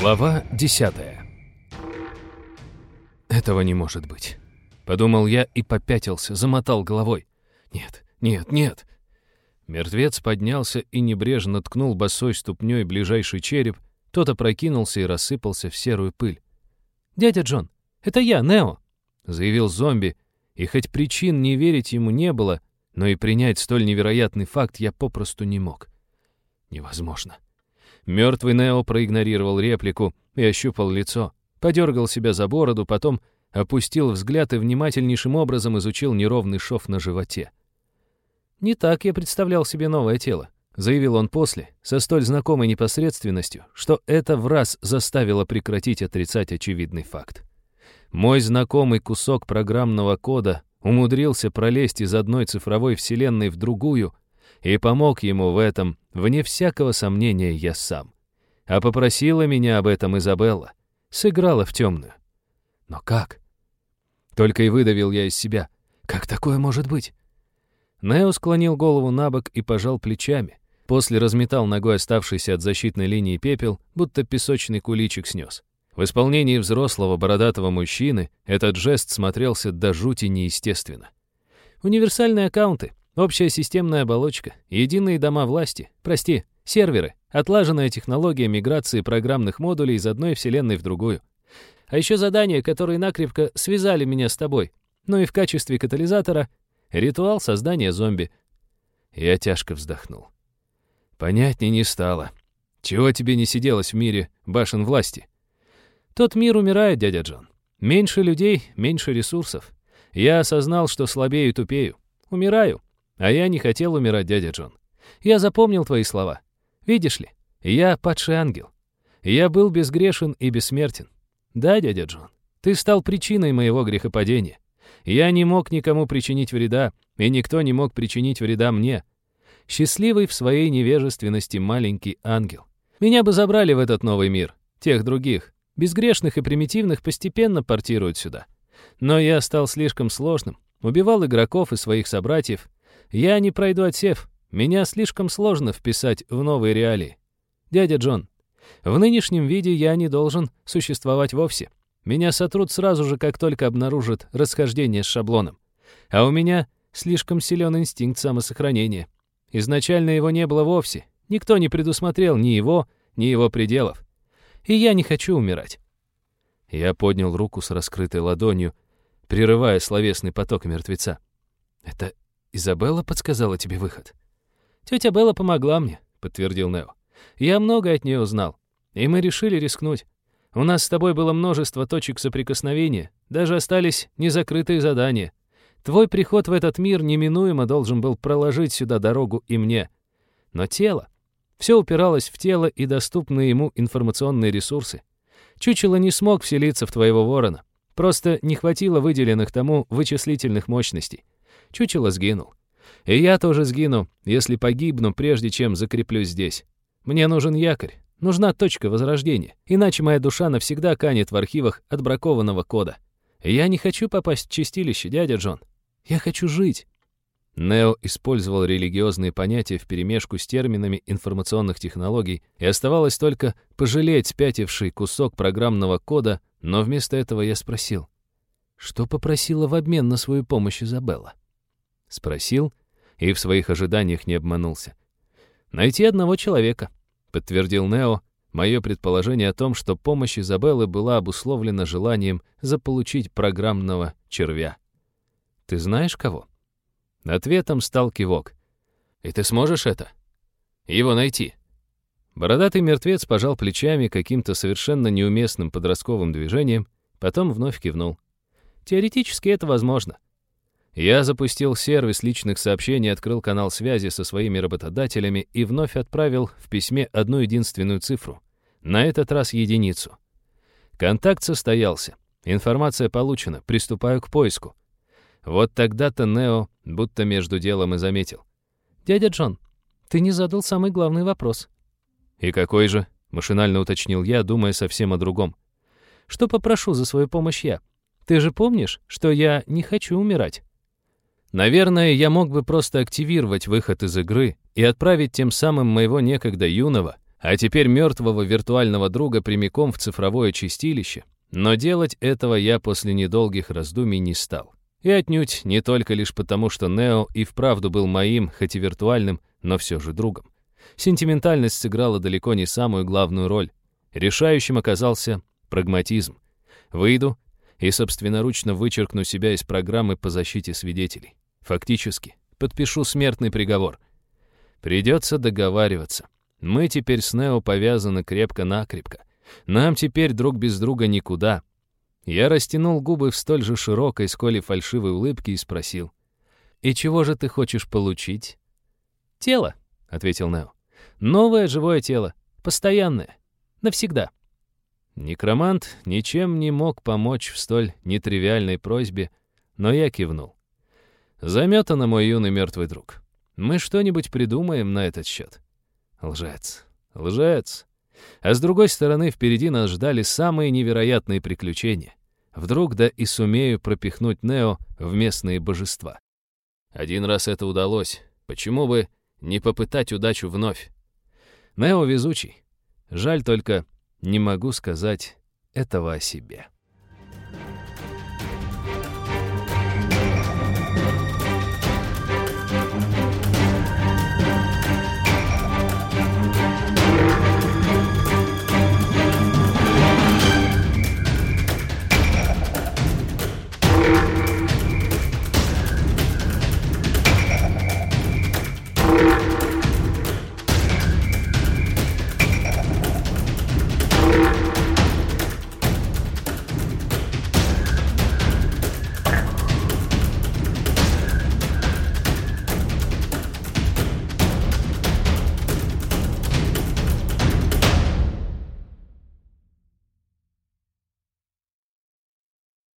Глава 10 «Этого не может быть», — подумал я и попятился, замотал головой. «Нет, нет, нет». Мертвец поднялся и небрежно ткнул босой ступней ближайший череп, тот опрокинулся и рассыпался в серую пыль. «Дядя Джон, это я, Нео», — заявил зомби, и хоть причин не верить ему не было, но и принять столь невероятный факт я попросту не мог. Невозможно. Мертвый Нео проигнорировал реплику и ощупал лицо, подергал себя за бороду, потом опустил взгляд и внимательнейшим образом изучил неровный шов на животе. «Не так я представлял себе новое тело», — заявил он после, со столь знакомой непосредственностью, что это в раз заставило прекратить отрицать очевидный факт. Мой знакомый кусок программного кода умудрился пролезть из одной цифровой вселенной в другую — и помог ему в этом, вне всякого сомнения, я сам. А попросила меня об этом Изабелла. Сыграла в темную. Но как? Только и выдавил я из себя. Как такое может быть? Нео склонил голову на бок и пожал плечами. После разметал ногой оставшийся от защитной линии пепел, будто песочный куличик снес. В исполнении взрослого бородатого мужчины этот жест смотрелся до жути неестественно. Универсальные аккаунты, Общая системная оболочка, единые дома власти, прости, серверы, отлаженная технология миграции программных модулей из одной вселенной в другую. А еще задания, которые накрепко связали меня с тобой. Ну и в качестве катализатора — ритуал создания зомби. Я тяжко вздохнул. Понятнее не стало. Чего тебе не сиделось в мире башен власти? Тот мир умирает, дядя Джон. Меньше людей, меньше ресурсов. Я осознал, что слабею и тупею. Умираю. А я не хотел умирать, дядя Джон. Я запомнил твои слова. Видишь ли, я падший ангел. Я был безгрешен и бессмертен. Да, дядя Джон, ты стал причиной моего грехопадения. Я не мог никому причинить вреда, и никто не мог причинить вреда мне. Счастливый в своей невежественности маленький ангел. Меня бы забрали в этот новый мир. Тех других, безгрешных и примитивных, постепенно портируют сюда. Но я стал слишком сложным, убивал игроков и своих собратьев, я не пройду отсев. Меня слишком сложно вписать в новые реалии. Дядя Джон, в нынешнем виде я не должен существовать вовсе. Меня сотрут сразу же, как только обнаружат расхождение с шаблоном. А у меня слишком силен инстинкт самосохранения. Изначально его не было вовсе. Никто не предусмотрел ни его, ни его пределов. И я не хочу умирать. Я поднял руку с раскрытой ладонью, прерывая словесный поток мертвеца. Это Изабелла подсказала тебе выход?» «Тетя Белла помогла мне», — подтвердил Нео. «Я много от нее узнал, и мы решили рискнуть. У нас с тобой было множество точек соприкосновения, даже остались незакрытые задания. Твой приход в этот мир неминуемо должен был проложить сюда дорогу и мне. Но тело... Все упиралось в тело и доступные ему информационные ресурсы. Чучело не смог вселиться в твоего ворона. Просто не хватило выделенных тому вычислительных мощностей. Чучело сгинул. И я тоже сгину, если погибну, прежде чем закреплюсь здесь. Мне нужен якорь, нужна точка возрождения, иначе моя душа навсегда канет в архивах отбракованного кода. Я не хочу попасть в чистилище, дядя Джон. Я хочу жить. Нео использовал религиозные понятия вперемешку с терминами информационных технологий, и оставалось только пожалеть спятивший кусок программного кода, но вместо этого я спросил, что попросила в обмен на свою помощь Изабелла. Спросил и в своих ожиданиях не обманулся. «Найти одного человека», — подтвердил Нео мое предположение о том, что помощь Изабеллы была обусловлена желанием заполучить программного червя. «Ты знаешь кого?» Ответом стал кивок. «И ты сможешь это? Его найти?» Бородатый мертвец пожал плечами каким-то совершенно неуместным подростковым движением, потом вновь кивнул. «Теоретически это возможно. Я запустил сервис личных сообщений, открыл канал связи со своими работодателями и вновь отправил в письме одну единственную цифру. На этот раз единицу. Контакт состоялся. Информация получена. Приступаю к поиску. Вот тогда-то Нео будто между делом и заметил. «Дядя Джон, ты не задал самый главный вопрос». «И какой же?» — машинально уточнил я, думая совсем о другом. «Что попрошу за свою помощь я? Ты же помнишь, что я не хочу умирать?» Наверное, я мог бы просто активировать выход из игры и отправить тем самым моего некогда юного, А теперь мертвого виртуального друга прямиком в цифровое чистилище. Но делать этого я после недолгих раздумий не стал. И отнюдь не только лишь потому, что Нео и вправду был моим, хоть и виртуальным, но все же другом. Сентиментальность сыграла далеко не самую главную роль. Решающим оказался прагматизм. Выйду и собственноручно вычеркну себя из программы по защите свидетелей. Фактически, подпишу смертный приговор. Придется договариваться. Мы теперь с Нео повязаны крепко-накрепко. Нам теперь друг без друга никуда. Я растянул губы в столь же широкой, сколь и фальшивой улыбке и спросил. «И чего же ты хочешь получить?» «Тело», — ответил Нео. «Новое живое тело. Постоянное. Навсегда». Некромант ничем не мог помочь в столь нетривиальной просьбе, но я кивнул. Заметано, мой юный мертвый друг. Мы что-нибудь придумаем на этот счет. Лжец. Лжец. А с другой стороны, впереди нас ждали самые невероятные приключения. Вдруг да и сумею пропихнуть Нео в местные божества. Один раз это удалось. Почему бы не попытать удачу вновь? Нео везучий. Жаль только, не могу сказать этого о себе.